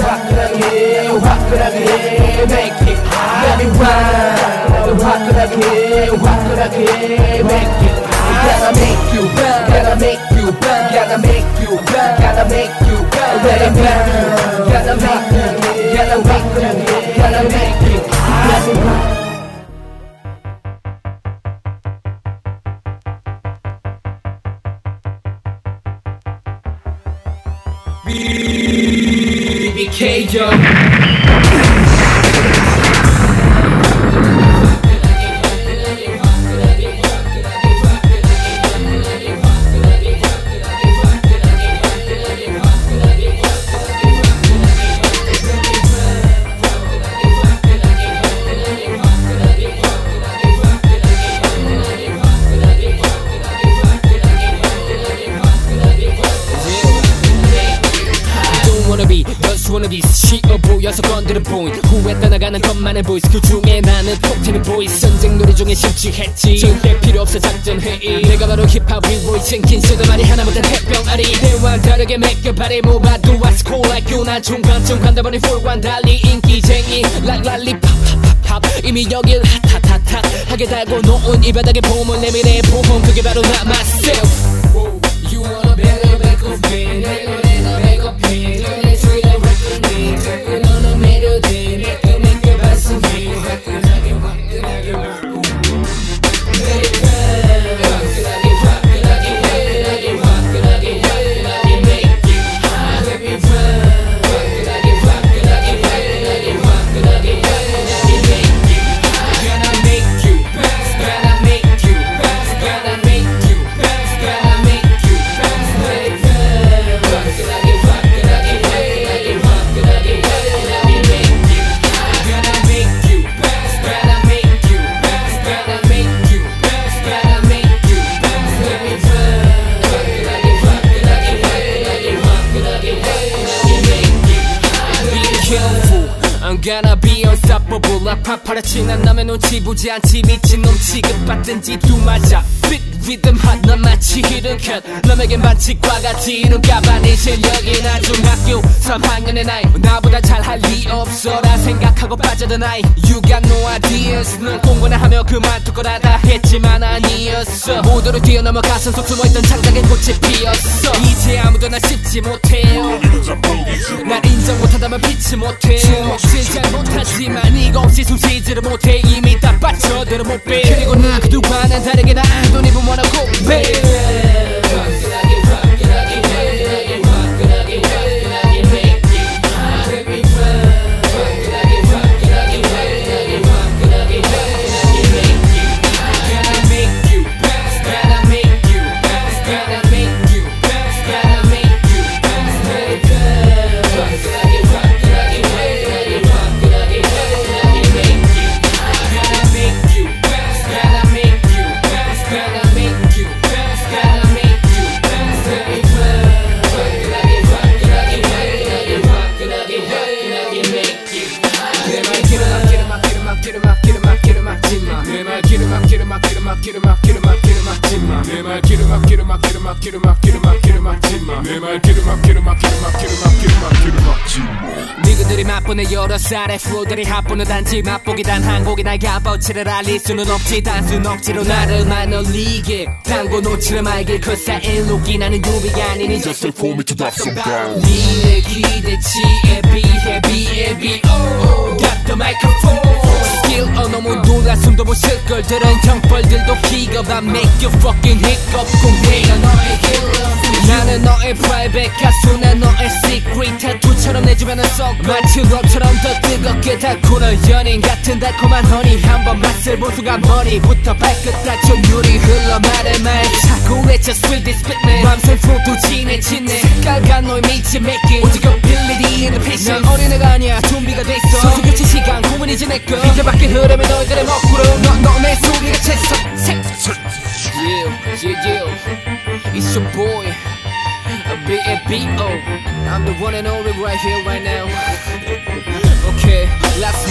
화끈하게 화끈하게 make it Let it ride 화끈하게 화끈하게 make it Gotta make you gotta make you gotta make you gotta make you let it burn BBK, yo. Wanna be 쉬어 보여서 건드는 보인 후회 떠나가는 것만의 보이스. 그 중에 나는 톱텐의 보이스. 전쟁 놀이 중에 실추했지. 절대 필요 없어 작전 회의. 내가 바로 힙합 위보이 챙긴 말이 하나 못한 햇병아리 대와 다르게 맡겨바래 모바도 와스 콜라이큐 난 중간쯤 간다버린 폴과 달리 인기쟁이. 락랄리 팝팝팝 이미 여길 핫핫핫핫. 하게 달고 놓은 이 바닥에 봄을 내미네. 봄은 그게 바로 나 myself Gonna be unstoppable 아파파라치 난 남의 눈치 보지 않지 미친놈 취급받든지 두 맞아. Fit rhythm 넌 마치 히든 컷. 남에겐 반칙과 같이 이룬 가반인 실력이 나 중 학교 3학년의 나이. 나보다 잘할 리 없어 라 생각하고 빠져든 아이. You got no ideas. 넌 공부나 하며 그만둘 거라 다 했지만 아니었어. 모두를 뛰어넘어 가슴 속 숨어있던 창작의 꽃이 피었어. 이제 아무도 날 씹지 못해요. 날 인정 못하다면 피치 못해요. 진짜 못하지만 이거 없이 숨쉬지를 못해 내말 내말 기름막 기름막 기름막지 마 니그들이 맛보는 여러 살의 플로들이 핫보는 단지 맛보기 단 한 곡이 나에게 아버지를 알릴 수는 없지. 단순 억지로 나를 만올리게. 당고 말게 그 사일 녹이 나는 유비가 아니니. Just for me to drop some down. 니네 기대치에 비해 비해 비. oh, Got the microphone. 스킬 어 너무 놀라 숨도 못쉴걸 들은 형벌들도 기겁 I make you fucking hiccup 공개가 너의 힐러 나는 너의 private 가수 난 너의 secret 타투처럼 내 주변은 썩 마치 럽처럼 더 뜨겁게 달구는 연인 같은 달콤한 허니 한번 맛을 본 순간 머리부터 발끝까지 유리 흘러 말해 말. 자꾸 외쳐 sweet this spit man. 밤새 프로도 지내 지내 색깔과 너의 미치 it. 오직 ability and patience 난 어린애가 아니야. 좀비가 돼있어 시간 고문이지 내꺼 이제 밖에 흐름에 너희들의 먹구름 너너내 소리가 챘어 색 Yeah, yeah, yeah. It's your boy, a B-A-B-O. I'm the one and only right here, right now. Okay, last one, let's